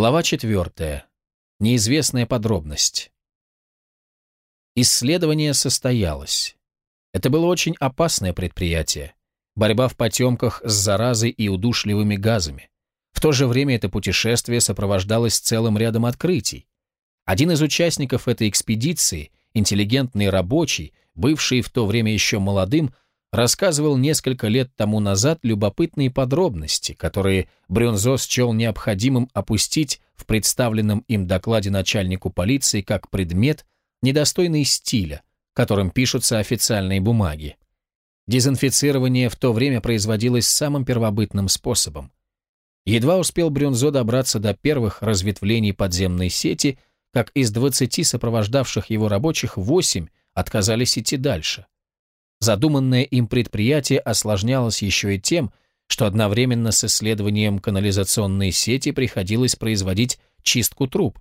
Глава 4. Неизвестная подробность. Исследование состоялось. Это было очень опасное предприятие. Борьба в потемках с заразой и удушливыми газами. В то же время это путешествие сопровождалось целым рядом открытий. Один из участников этой экспедиции, интеллигентный рабочий, бывший в то время еще молодым, рассказывал несколько лет тому назад любопытные подробности, которые Брюнзо счел необходимым опустить в представленном им докладе начальнику полиции как предмет, недостойный стиля, которым пишутся официальные бумаги. Дезинфицирование в то время производилось самым первобытным способом. Едва успел Брюнзо добраться до первых разветвлений подземной сети, как из 20 сопровождавших его рабочих 8 отказались идти дальше – Задуманное им предприятие осложнялось еще и тем, что одновременно с исследованием канализационной сети приходилось производить чистку труб.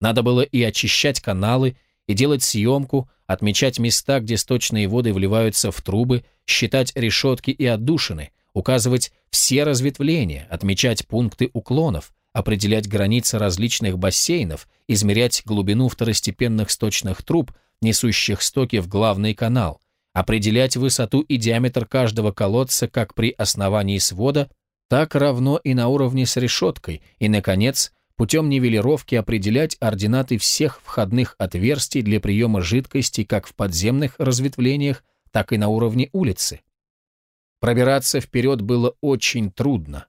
Надо было и очищать каналы, и делать съемку, отмечать места, где сточные воды вливаются в трубы, считать решетки и отдушины, указывать все разветвления, отмечать пункты уклонов, определять границы различных бассейнов, измерять глубину второстепенных сточных труб, несущих стоки в главный канал, определять высоту и диаметр каждого колодца как при основании свода, так равно и на уровне с решеткой, и, наконец, путем нивелировки определять ординаты всех входных отверстий для приема жидкости как в подземных разветвлениях, так и на уровне улицы. Пробираться вперед было очень трудно.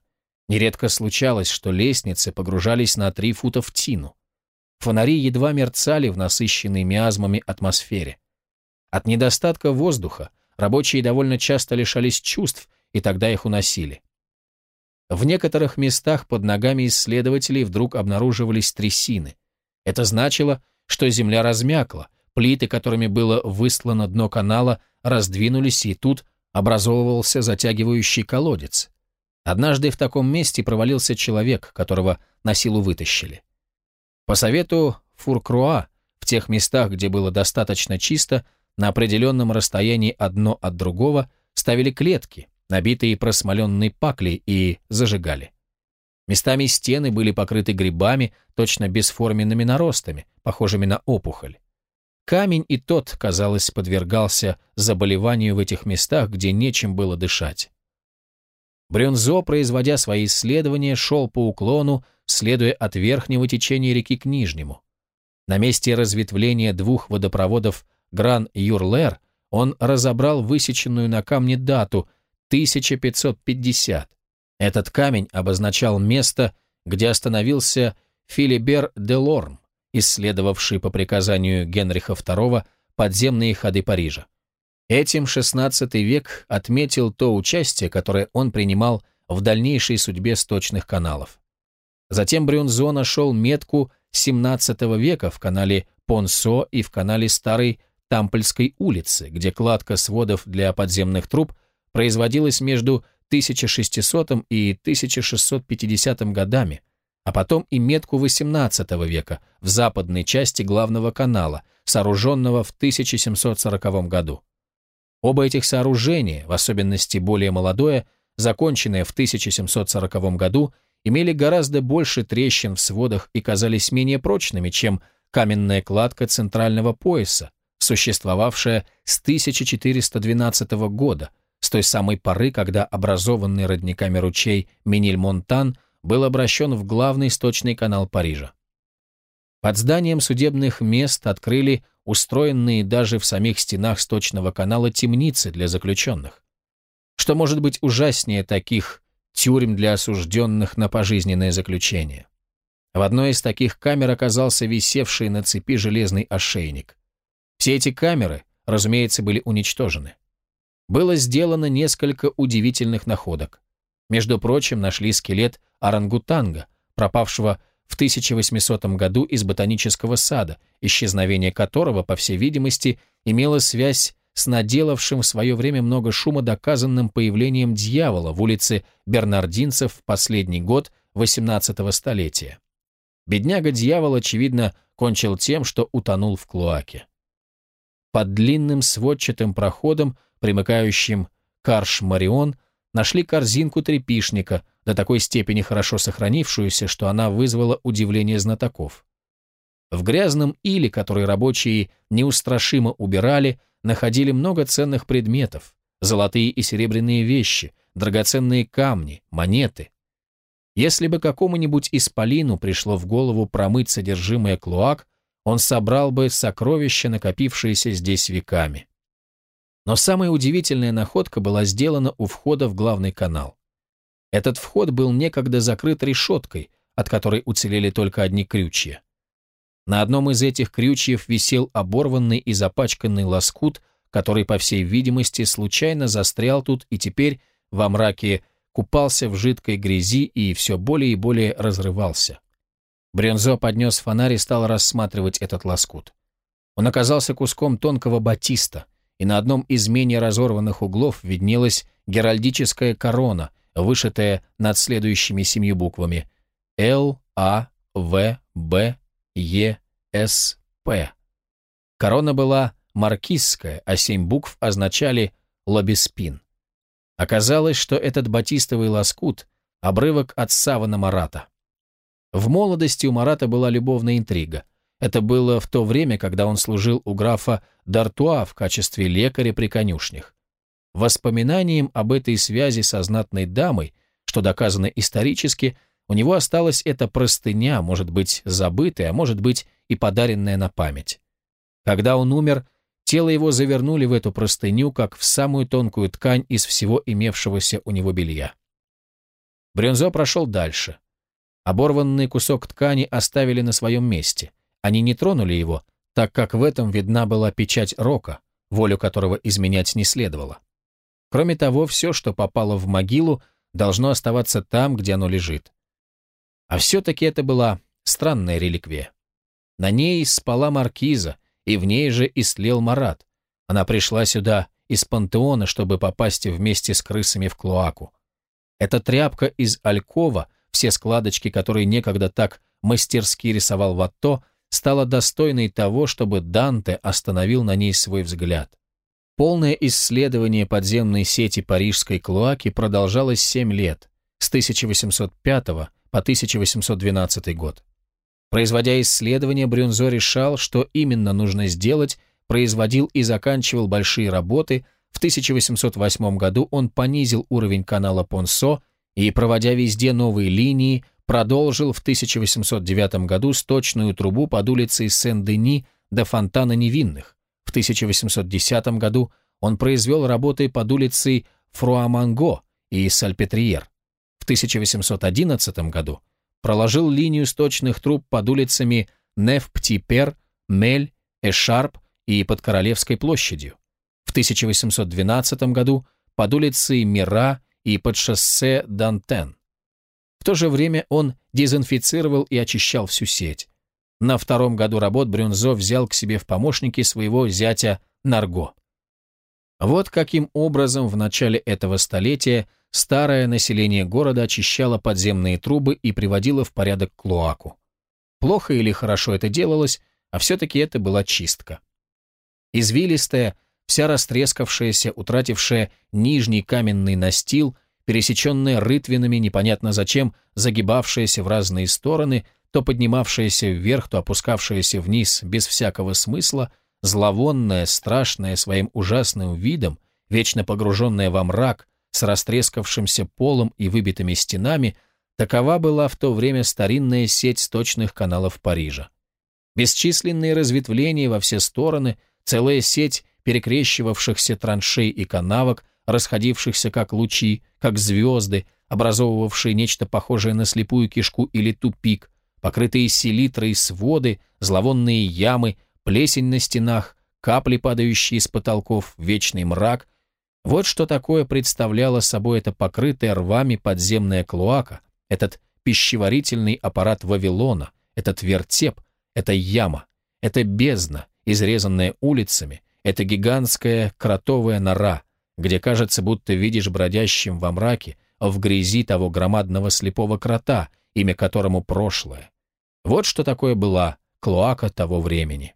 Нередко случалось, что лестницы погружались на три фута в тину. Фонари едва мерцали в насыщенной миазмами атмосфере. От недостатка воздуха рабочие довольно часто лишались чувств, и тогда их уносили. В некоторых местах под ногами исследователей вдруг обнаруживались трясины. Это значило, что земля размякла, плиты, которыми было выслано дно канала, раздвинулись, и тут образовывался затягивающий колодец. Однажды в таком месте провалился человек, которого на силу вытащили. По совету Фуркруа, в тех местах, где было достаточно чисто, на определенном расстоянии одно от другого ставили клетки, набитые просмоленной паклей, и зажигали. Местами стены были покрыты грибами, точно бесформенными наростами, похожими на опухоль. Камень и тот, казалось, подвергался заболеванию в этих местах, где нечем было дышать. Брюнзо, производя свои исследования, шел по уклону, следуя от верхнего течения реки к нижнему. На месте разветвления двух водопроводов Гран-Юрлер, он разобрал высеченную на камне дату 1550. Этот камень обозначал место, где остановился Филибер де Лорм, исследовавший по приказанию Генриха II подземные ходы Парижа. Этим XVI век отметил то участие, которое он принимал в дальнейшей судьбе сточных каналов. Затем Брюнзо нашел метку XVII века в канале Понсо и в канале Старый Тампольской улицы, где кладка сводов для подземных труб производилась между 1600 и 1650 годами, а потом и метку XVIII века в западной части главного канала, сооруженного в 1740 году. Оба этих сооружения, в особенности более молодое, законченное в 1740 году, имели гораздо больше трещин в сводах и казались менее прочными, чем каменная кладка центрального пояса, существовавшая с 1412 года, с той самой поры, когда образованный родниками ручей Миниль-Монтан был обращен в главный сточный канал Парижа. Под зданием судебных мест открыли устроенные даже в самих стенах сточного канала темницы для заключенных. Что может быть ужаснее таких тюрем для осужденных на пожизненное заключение? В одной из таких камер оказался висевший на цепи железный ошейник. Все эти камеры, разумеется, были уничтожены. Было сделано несколько удивительных находок. Между прочим, нашли скелет орангутанга, пропавшего в 1800 году из ботанического сада, исчезновение которого, по всей видимости, имело связь с наделавшим в свое время много шума доказанным появлением дьявола в улице Бернардинцев в последний год 18 столетия. Бедняга-дьявол, очевидно, кончил тем, что утонул в клоаке. Под длинным сводчатым проходом, примыкающим к Арш-Марион, нашли корзинку трепишника, до такой степени хорошо сохранившуюся, что она вызвала удивление знатоков. В грязном иле, который рабочие неустрашимо убирали, находили много ценных предметов, золотые и серебряные вещи, драгоценные камни, монеты. Если бы какому-нибудь исполину пришло в голову промыть содержимое клоак, он собрал бы сокровища, накопившиеся здесь веками. Но самая удивительная находка была сделана у входа в главный канал. Этот вход был некогда закрыт решеткой, от которой уцелели только одни крючья. На одном из этих крючьев висел оборванный и запачканный лоскут, который, по всей видимости, случайно застрял тут и теперь во мраке купался в жидкой грязи и все более и более разрывался. Брензо поднес фонарь и стал рассматривать этот лоскут. Он оказался куском тонкого батиста, и на одном из менее разорванных углов виднелась геральдическая корона, вышитая над следующими семью буквами «Л, А, В, Б, Е, С, П». Корона была маркизская, а семь букв означали «лобеспин». Оказалось, что этот батистовый лоскут – обрывок от савана Марата. В молодости у Марата была любовная интрига. Это было в то время, когда он служил у графа Д'Артуа в качестве лекаря при конюшнях. Воспоминанием об этой связи со знатной дамой, что доказано исторически, у него осталась эта простыня, может быть, забытая, а может быть, и подаренная на память. Когда он умер, тело его завернули в эту простыню, как в самую тонкую ткань из всего имевшегося у него белья. Брюнзо прошел дальше. Оборванный кусок ткани оставили на своем месте. Они не тронули его, так как в этом видна была печать рока, волю которого изменять не следовало. Кроме того, все, что попало в могилу, должно оставаться там, где оно лежит. А все-таки это была странная реликвия. На ней спала маркиза, и в ней же истлел Марат. Она пришла сюда из пантеона, чтобы попасть вместе с крысами в клоаку. Эта тряпка из алькова все складочки, которые некогда так мастерски рисовал Ватто, стала достойной того, чтобы Данте остановил на ней свой взгляд. Полное исследование подземной сети парижской клоаки продолжалось 7 лет, с 1805 по 1812 год. Производя исследования, Брюнзо решал, что именно нужно сделать, производил и заканчивал большие работы. В 1808 году он понизил уровень канала Понсо и, проводя везде новые линии, продолжил в 1809 году сточную трубу под улицей Сен-Дени до Фонтана Невинных. В 1810 году он произвел работы под улицей Фруаманго и Сальпетриер. В 1811 году проложил линию сточных труб под улицами Неф-Птипер, Мель, Эшарп и под Королевской площадью. В 1812 году под улицей Мира и под шоссе Дантен. В то же время он дезинфицировал и очищал всю сеть. На втором году работ Брюнзо взял к себе в помощники своего зятя Нарго. Вот каким образом в начале этого столетия старое население города очищало подземные трубы и приводило в порядок клоаку. Плохо или хорошо это делалось, а все-таки это была чистка. Извилистая, вся растрескавшаяся, утратившая нижний каменный настил, пересеченная рытвинами, непонятно зачем, загибавшаяся в разные стороны, то поднимавшаяся вверх, то опускавшаяся вниз без всякого смысла, зловонная, страшная своим ужасным видом, вечно погруженная во мрак, с растрескавшимся полом и выбитыми стенами, такова была в то время старинная сеть сточных каналов Парижа. Бесчисленные разветвления во все стороны, целая сеть перекрещивавшихся траншей и канавок, расходившихся как лучи, как звезды, образовывавшие нечто похожее на слепую кишку или тупик, покрытые селитрой своды, зловонные ямы, плесень на стенах, капли, падающие с потолков, вечный мрак. Вот что такое представляла собой эта покрытая рвами подземная клоака, этот пищеварительный аппарат Вавилона, этот вертеп, эта яма, эта бездна, изрезанная улицами, это гигантская кротовая нора, где кажется, будто видишь бродящим во мраке, в грязи того громадного слепого крота, имя которому прошлое. Вот что такое была клоака того времени.